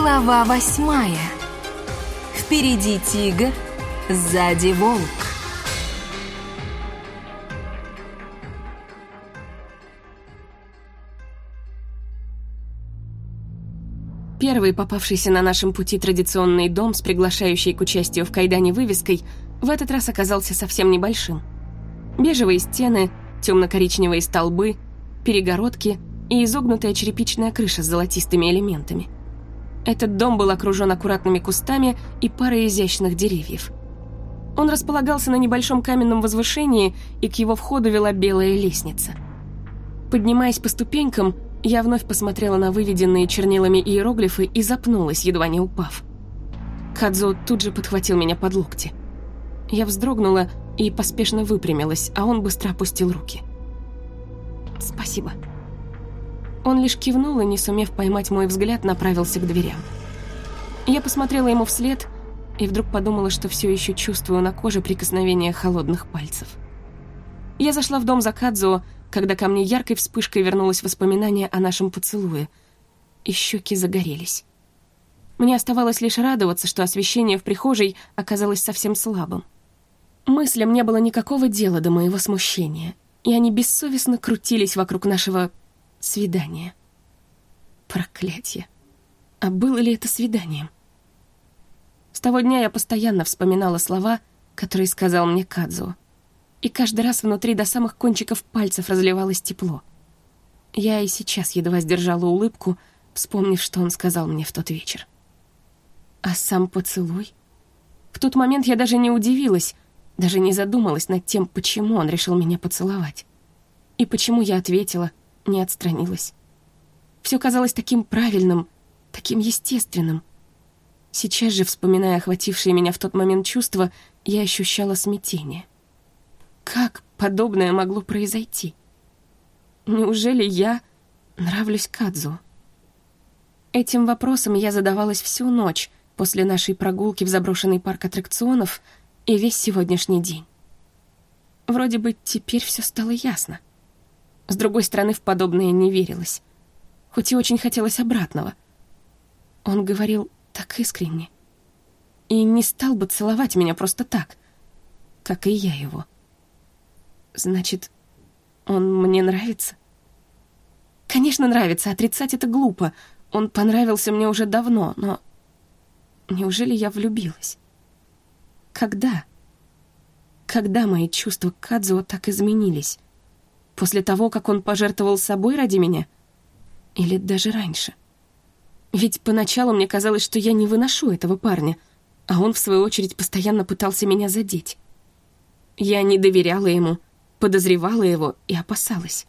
Глава восьмая. Впереди тигр, сзади волк. Первый попавшийся на нашем пути традиционный дом с приглашающей к участию в кайдане вывеской в этот раз оказался совсем небольшим. Бежевые стены, темно-коричневые столбы, перегородки и изогнутая черепичная крыша с золотистыми элементами. Этот дом был окружен аккуратными кустами и парой изящных деревьев. Он располагался на небольшом каменном возвышении, и к его входу вела белая лестница. Поднимаясь по ступенькам, я вновь посмотрела на выведенные чернилами иероглифы и запнулась, едва не упав. Кадзо тут же подхватил меня под локти. Я вздрогнула и поспешно выпрямилась, а он быстро опустил руки. «Спасибо». Он лишь кивнул и, не сумев поймать мой взгляд, направился к дверям. Я посмотрела ему вслед и вдруг подумала, что все еще чувствую на коже прикосновение холодных пальцев. Я зашла в дом за Кадзо, когда ко мне яркой вспышкой вернулось воспоминание о нашем поцелуе, и щеки загорелись. Мне оставалось лишь радоваться, что освещение в прихожей оказалось совсем слабым. Мыслям не было никакого дела до моего смущения, и они бессовестно крутились вокруг нашего свидания. Проклятье. А было ли это свиданием? С того дня я постоянно вспоминала слова, которые сказал мне Кадзо и каждый раз внутри до самых кончиков пальцев разливалось тепло. Я и сейчас едва сдержала улыбку, вспомнив, что он сказал мне в тот вечер. А сам поцелуй? В тот момент я даже не удивилась, даже не задумалась над тем, почему он решил меня поцеловать. И почему я ответила, не отстранилась. Все казалось таким правильным, таким естественным. Сейчас же, вспоминая охватившие меня в тот момент чувства, я ощущала смятение. Как подобное могло произойти? Неужели я нравлюсь Кадзу? Этим вопросом я задавалась всю ночь после нашей прогулки в заброшенный парк аттракционов и весь сегодняшний день. Вроде бы теперь все стало ясно. С другой стороны, в подобное не верилось. Хоть и очень хотелось обратного. Он говорил так искренне. И не стал бы целовать меня просто так, как и я его. Значит, он мне нравится? Конечно, нравится, отрицать это глупо. Он понравился мне уже давно, но... Неужели я влюбилась? Когда? Когда мои чувства к Кадзуо так изменились? После того, как он пожертвовал собой ради меня? Или даже раньше? Ведь поначалу мне казалось, что я не выношу этого парня, а он, в свою очередь, постоянно пытался меня задеть. Я не доверяла ему, подозревала его и опасалась.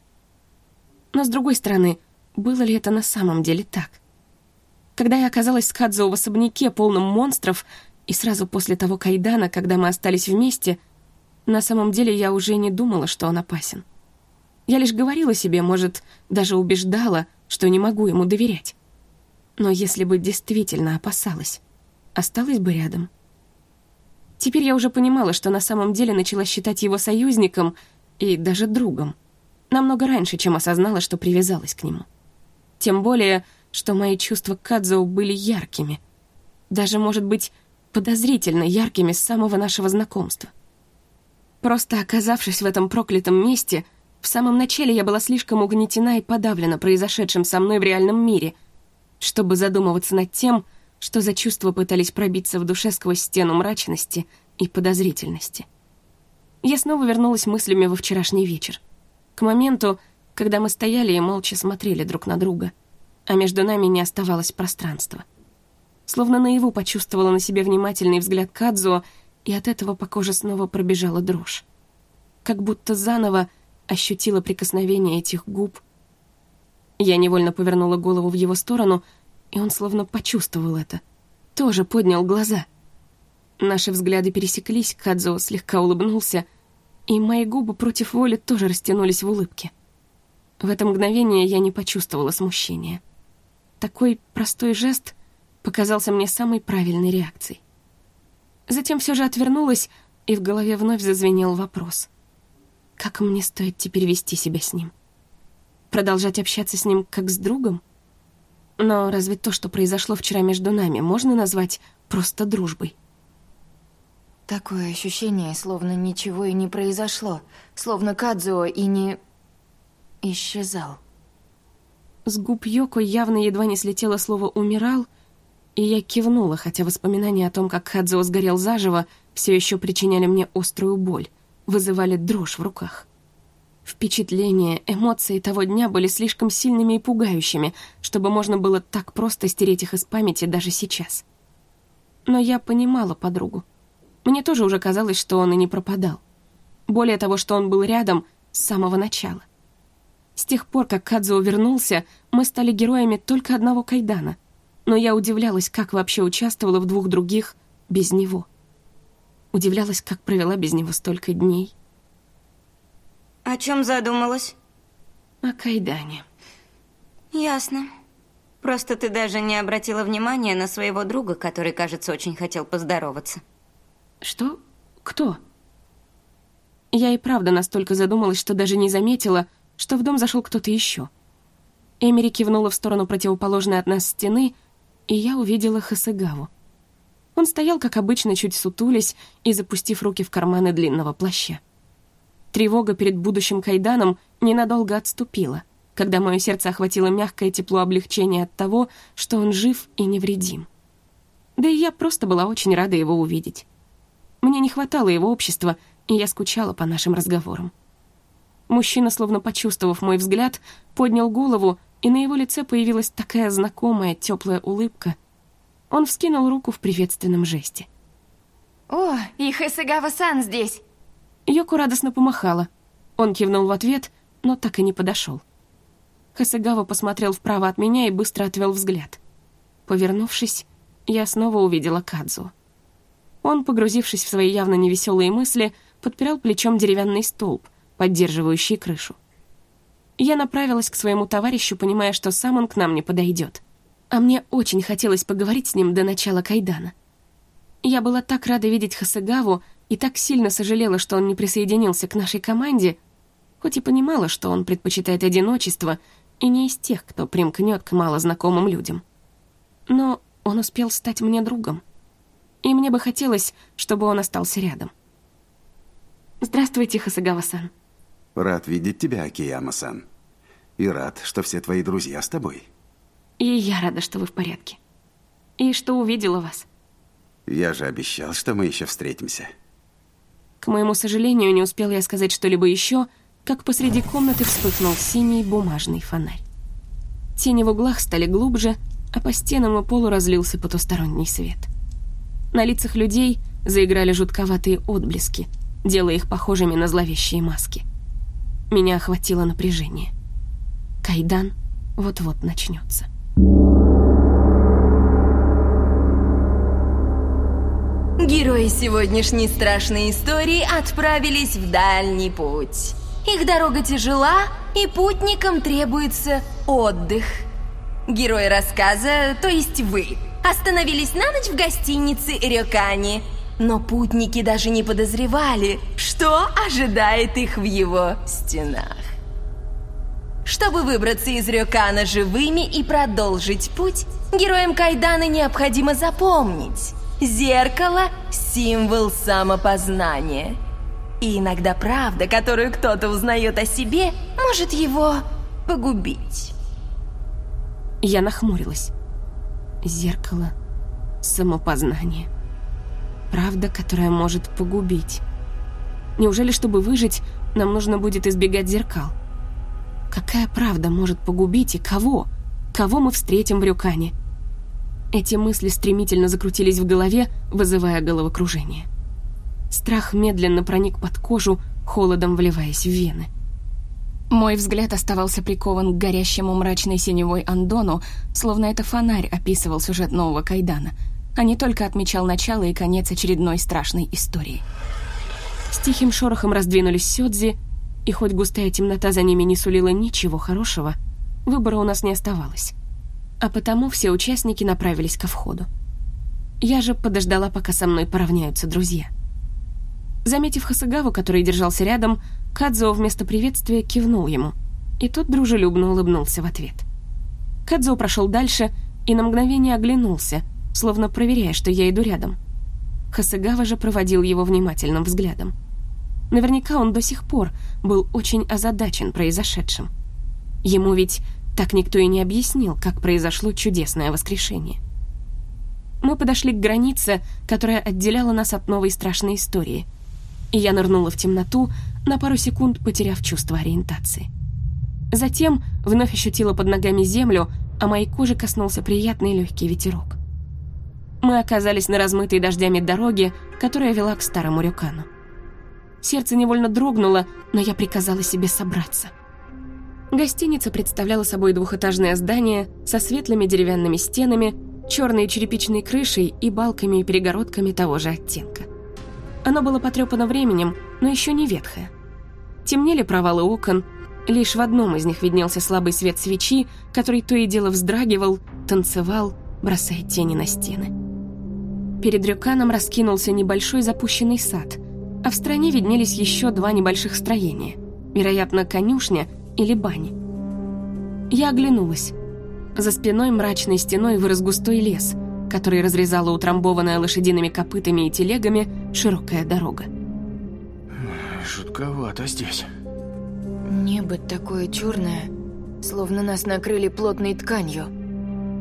Но, с другой стороны, было ли это на самом деле так? Когда я оказалась с Кадзо в особняке, полном монстров, и сразу после того кайдана, когда мы остались вместе, на самом деле я уже не думала, что он опасен. Я лишь говорила себе, может, даже убеждала, что не могу ему доверять. Но если бы действительно опасалась, осталась бы рядом. Теперь я уже понимала, что на самом деле начала считать его союзником и даже другом. Намного раньше, чем осознала, что привязалась к нему. Тем более, что мои чувства к Кадзоу были яркими. Даже, может быть, подозрительно яркими с самого нашего знакомства. Просто оказавшись в этом проклятом месте, в самом начале я была слишком угнетена и подавлена произошедшим со мной в реальном мире, чтобы задумываться над тем, что за чувства пытались пробиться в душе сквозь стену мрачности и подозрительности. Я снова вернулась мыслями во вчерашний вечер. К моменту, когда мы стояли и молча смотрели друг на друга, а между нами не оставалось пространства. Словно наяву почувствовала на себе внимательный взгляд Кадзуо, и от этого по коже снова пробежала дрожь. Как будто заново ощутила прикосновение этих губ. Я невольно повернула голову в его сторону, и он словно почувствовал это. Тоже поднял глаза — Наши взгляды пересеклись, Кадзо слегка улыбнулся, и мои губы против воли тоже растянулись в улыбке. В это мгновение я не почувствовала смущения. Такой простой жест показался мне самой правильной реакцией. Затем все же отвернулась, и в голове вновь зазвенел вопрос. Как мне стоит теперь вести себя с ним? Продолжать общаться с ним как с другом? Но разве то, что произошло вчера между нами, можно назвать просто дружбой? Такое ощущение, словно ничего и не произошло, словно Кадзуо и не... исчезал. С губ Йоко явно едва не слетело слово «умирал», и я кивнула, хотя воспоминания о том, как Кадзуо сгорел заживо, все еще причиняли мне острую боль, вызывали дрожь в руках. Впечатления, эмоции того дня были слишком сильными и пугающими, чтобы можно было так просто стереть их из памяти даже сейчас. Но я понимала подругу. Мне тоже уже казалось, что он и не пропадал. Более того, что он был рядом с самого начала. С тех пор, как Кадзуо вернулся, мы стали героями только одного Кайдана. Но я удивлялась, как вообще участвовала в двух других без него. Удивлялась, как провела без него столько дней. О чем задумалась? О Кайдане. Ясно. Просто ты даже не обратила внимания на своего друга, который, кажется, очень хотел поздороваться. Что? Кто? Я и правда настолько задумалась, что даже не заметила, что в дом зашел кто-то еще. Эмери кивнула в сторону противоположной от нас стены, и я увидела Хасыгаву. Он стоял, как обычно, чуть сутулясь и запустив руки в карманы длинного плаща. Тревога перед будущим кайданом ненадолго отступила, когда мое сердце охватило мягкое тепло облегчения от того, что он жив и невредим. Да и я просто была очень рада его увидеть. Мне не хватало его общества, и я скучала по нашим разговорам. Мужчина, словно почувствовав мой взгляд, поднял голову, и на его лице появилась такая знакомая теплая улыбка. Он вскинул руку в приветственном жесте. «О, и Хэсэгава-сан здесь!» Йоко радостно помахала. Он кивнул в ответ, но так и не подошел. Хасагава посмотрел вправо от меня и быстро отвел взгляд. Повернувшись, я снова увидела Кадзу. Он, погрузившись в свои явно невеселые мысли, подпирал плечом деревянный столб, поддерживающий крышу. Я направилась к своему товарищу, понимая, что сам он к нам не подойдет. А мне очень хотелось поговорить с ним до начала Кайдана. Я была так рада видеть Хасагаву и так сильно сожалела, что он не присоединился к нашей команде, хоть и понимала, что он предпочитает одиночество и не из тех, кто примкнет к малознакомым людям. Но он успел стать мне другом. И мне бы хотелось, чтобы он остался рядом. Здравствуйте, Хасагава-сан. Рад видеть тебя, Акияма-сан. И рад, что все твои друзья с тобой. И я рада, что вы в порядке. И что увидела вас. Я же обещал, что мы еще встретимся. К моему сожалению, не успел я сказать что-либо еще, как посреди комнаты вспыхнул синий бумажный фонарь. Тени в углах стали глубже, а по стенам и полу разлился потусторонний свет. На лицах людей заиграли жутковатые отблески, делая их похожими на зловещие маски. Меня охватило напряжение. Кайдан вот-вот начнется. Герои сегодняшней страшной истории отправились в дальний путь. Их дорога тяжела, и путникам требуется отдых. Герои рассказа, то есть вы, остановились на ночь в гостинице Рёкани, но путники даже не подозревали, что ожидает их в его стенах. Чтобы выбраться из Рёкана живыми и продолжить путь, героям Кайдана необходимо запомнить Зеркало – символ самопознания. И иногда правда, которую кто-то узнает о себе, может его погубить. Я нахмурилась. Зеркало – самопознание. Правда, которая может погубить. Неужели, чтобы выжить, нам нужно будет избегать зеркал? Какая правда может погубить и кого? Кого мы встретим в Рюкане? Эти мысли стремительно закрутились в голове, вызывая головокружение. Страх медленно проник под кожу, холодом вливаясь в вены. Мой взгляд оставался прикован к горящему мрачной синевой Андону, словно это фонарь описывал сюжет нового Кайдана, а не только отмечал начало и конец очередной страшной истории. С тихим шорохом раздвинулись сёдзи, и хоть густая темнота за ними не сулила ничего хорошего, выбора у нас не оставалось а потому все участники направились ко входу. Я же подождала, пока со мной поравняются друзья. Заметив Хасагаву, который держался рядом, Кадзо вместо приветствия кивнул ему, и тот дружелюбно улыбнулся в ответ. Кадзо прошел дальше и на мгновение оглянулся, словно проверяя, что я иду рядом. Хасыгава же проводил его внимательным взглядом. Наверняка он до сих пор был очень озадачен произошедшим. Ему ведь так никто и не объяснил, как произошло чудесное воскрешение. Мы подошли к границе, которая отделяла нас от новой страшной истории. И я нырнула в темноту, на пару секунд потеряв чувство ориентации. Затем вновь ощутила под ногами землю, а моей коже коснулся приятный легкий ветерок. Мы оказались на размытой дождями дороге, которая вела к старому рюкану. Сердце невольно дрогнуло, но я приказала себе собраться. Гостиница представляла собой двухэтажное здание со светлыми деревянными стенами, черной черепичной крышей и балками и перегородками того же оттенка. Оно было потрепано временем, но еще не ветхое. Темнели провалы окон, лишь в одном из них виднелся слабый свет свечи, который то и дело вздрагивал, танцевал, бросая тени на стены. Перед рюканом раскинулся небольшой запущенный сад, а в стороне виднелись еще два небольших строения, вероятно, конюшня или бани. Я оглянулась. За спиной мрачной стеной вырос густой лес, который разрезала утрамбованная лошадиными копытами и телегами широкая дорога. Жутковато здесь. Небо такое черное, словно нас накрыли плотной тканью.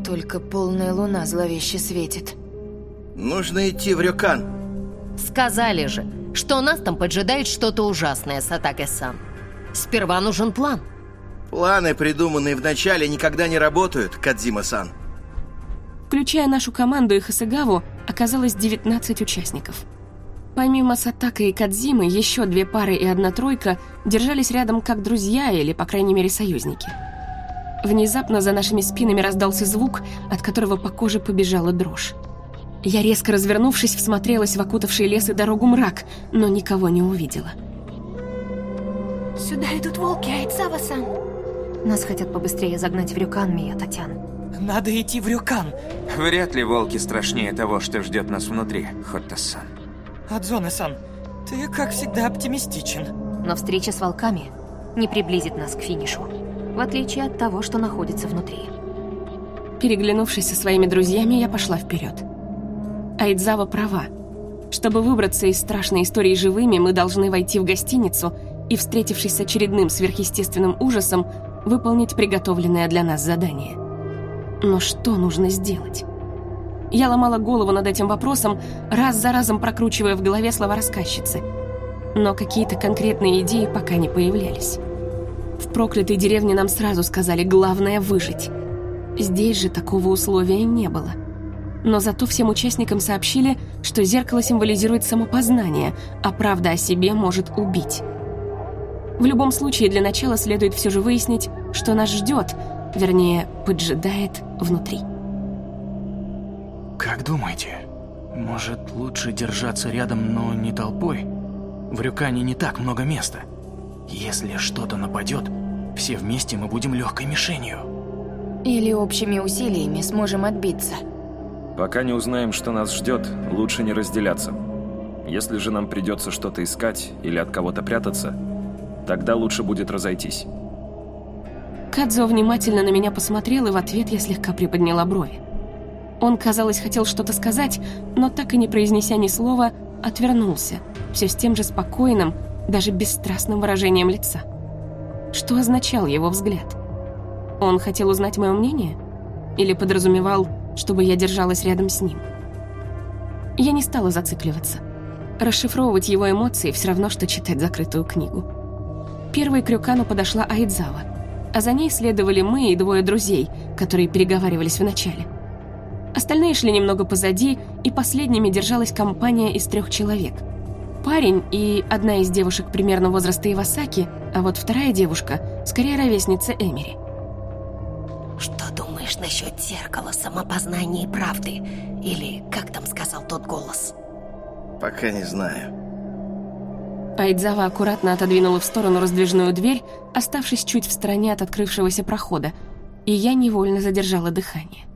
Только полная луна зловеще светит. Нужно идти в Рюкан. Сказали же, что нас там поджидает что-то ужасное, Сатаке-сан. Сперва нужен план. Планы, придуманные вначале, никогда не работают, Кадзима-сан. Включая нашу команду и Хасыгаву, оказалось 19 участников. Помимо Сатака и Кадзимы, еще две пары и одна тройка держались рядом как друзья или, по крайней мере, союзники. Внезапно за нашими спинами раздался звук, от которого по коже побежала дрожь. Я, резко развернувшись, всмотрелась в окутавший лес и дорогу мрак, но никого не увидела. Сюда идут волки, Айцава-сан. Нас хотят побыстрее загнать в рюкан, Мия Татьян. Надо идти в Рюкан. Вряд ли волки страшнее того, что ждет нас внутри, Хотта-сан. Адзоне-сан, ты, как всегда, оптимистичен. Но встреча с волками не приблизит нас к финишу, в отличие от того, что находится внутри. Переглянувшись со своими друзьями, я пошла вперед. Айдзава права. Чтобы выбраться из страшной истории живыми, мы должны войти в гостиницу и, встретившись с очередным сверхъестественным ужасом, выполнить приготовленное для нас задание. Но что нужно сделать? Я ломала голову над этим вопросом, раз за разом прокручивая в голове слова рассказчицы. Но какие-то конкретные идеи пока не появлялись. В проклятой деревне нам сразу сказали «главное – выжить». Здесь же такого условия не было. Но зато всем участникам сообщили, что зеркало символизирует самопознание, а правда о себе может убить. В любом случае, для начала следует все же выяснить, что нас ждет, вернее, поджидает внутри. Как думаете, может лучше держаться рядом, но не толпой? В Рюкане не так много места. Если что-то нападет, все вместе мы будем легкой мишенью. Или общими усилиями сможем отбиться. Пока не узнаем, что нас ждет, лучше не разделяться. Если же нам придется что-то искать или от кого-то прятаться, тогда лучше будет разойтись. Кадзо внимательно на меня посмотрел, и в ответ я слегка приподняла брови. Он, казалось, хотел что-то сказать, но так и не произнеся ни слова, отвернулся, все с тем же спокойным, даже бесстрастным выражением лица. Что означал его взгляд? Он хотел узнать мое мнение? Или подразумевал, чтобы я держалась рядом с ним? Я не стала зацикливаться. Расшифровывать его эмоции все равно, что читать закрытую книгу. Первой к Рюкану подошла Айдзава, а за ней следовали мы и двое друзей, которые переговаривались вначале. Остальные шли немного позади, и последними держалась компания из трех человек. Парень и одна из девушек примерно возраста Ивасаки, а вот вторая девушка, скорее ровесница Эмери. Что думаешь насчет зеркала самопознания и правды? Или как там сказал тот голос? Пока не знаю. Айдзава аккуратно отодвинула в сторону раздвижную дверь, оставшись чуть в стороне от открывшегося прохода, и я невольно задержала дыхание.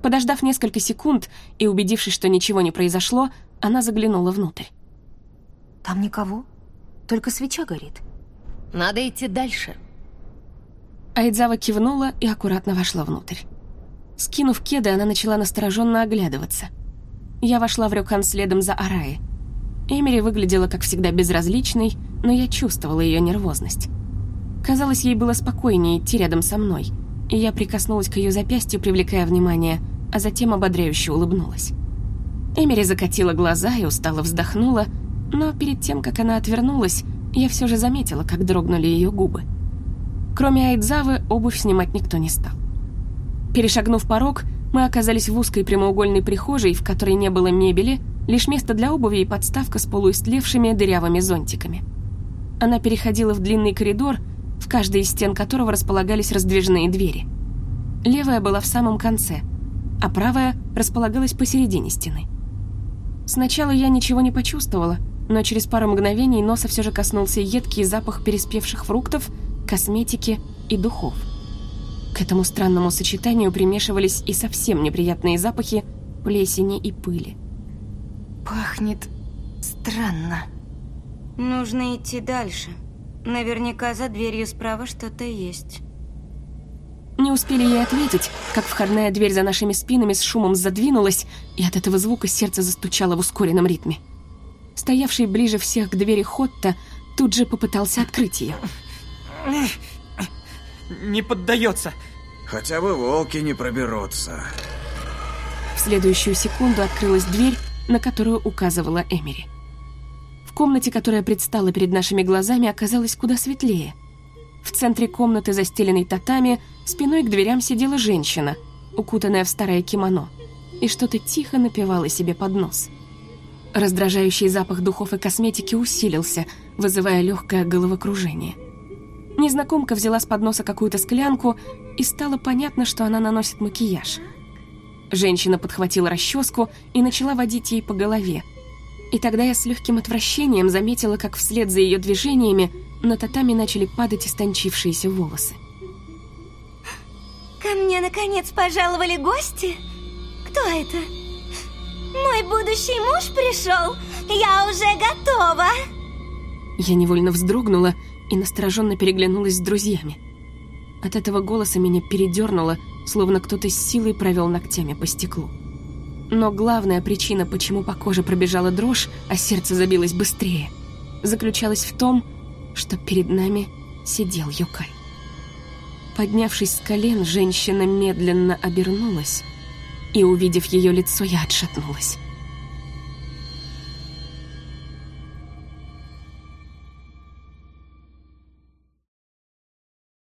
Подождав несколько секунд и убедившись, что ничего не произошло, она заглянула внутрь. Там никого, только свеча горит. Надо идти дальше. Айдзава кивнула и аккуратно вошла внутрь. Скинув кеды, она начала настороженно оглядываться. Я вошла в рюкан следом за Араи. Эмери выглядела, как всегда, безразличной, но я чувствовала ее нервозность. Казалось, ей было спокойнее идти рядом со мной, и я прикоснулась к ее запястью, привлекая внимание, а затем ободряюще улыбнулась. Эмери закатила глаза и устало вздохнула, но перед тем, как она отвернулась, я все же заметила, как дрогнули ее губы. Кроме Айдзавы, обувь снимать никто не стал. Перешагнув порог, мы оказались в узкой прямоугольной прихожей, в которой не было мебели, лишь место для обуви и подставка с полуистлевшими дырявыми зонтиками. Она переходила в длинный коридор, в каждой из стен которого располагались раздвижные двери. Левая была в самом конце, а правая располагалась посередине стены. Сначала я ничего не почувствовала, но через пару мгновений носа все же коснулся едкий запах переспевших фруктов, косметики и духов. К этому странному сочетанию примешивались и совсем неприятные запахи плесени и пыли. Пахнет странно. Нужно идти дальше. Наверняка за дверью справа что-то есть. Не успели ей ответить, как входная дверь за нашими спинами с шумом задвинулась, и от этого звука сердце застучало в ускоренном ритме. Стоявший ближе всех к двери Хотта тут же попытался открыть ее. Не поддается. Хотя бы волки не проберутся. В следующую секунду открылась дверь, на которую указывала Эмери. В комнате, которая предстала перед нашими глазами, оказалась куда светлее. В центре комнаты, застеленной татами, спиной к дверям сидела женщина, укутанная в старое кимоно, и что-то тихо напевала себе под нос. Раздражающий запах духов и косметики усилился, вызывая легкое головокружение. Незнакомка взяла с подноса какую-то склянку, и стало понятно, что она наносит макияж. Женщина подхватила расческу и начала водить ей по голове. И тогда я с легким отвращением заметила, как вслед за ее движениями на татами начали падать истончившиеся волосы. Ко мне, наконец, пожаловали гости? Кто это? Мой будущий муж пришел. Я уже готова. Я невольно вздрогнула и настороженно переглянулась с друзьями. От этого голоса меня передернуло, словно кто-то с силой провел ногтями по стеклу. Но главная причина, почему по коже пробежала дрожь, а сердце забилось быстрее, заключалась в том, что перед нами сидел Юкай. Поднявшись с колен, женщина медленно обернулась, и, увидев ее лицо, я отшатнулась.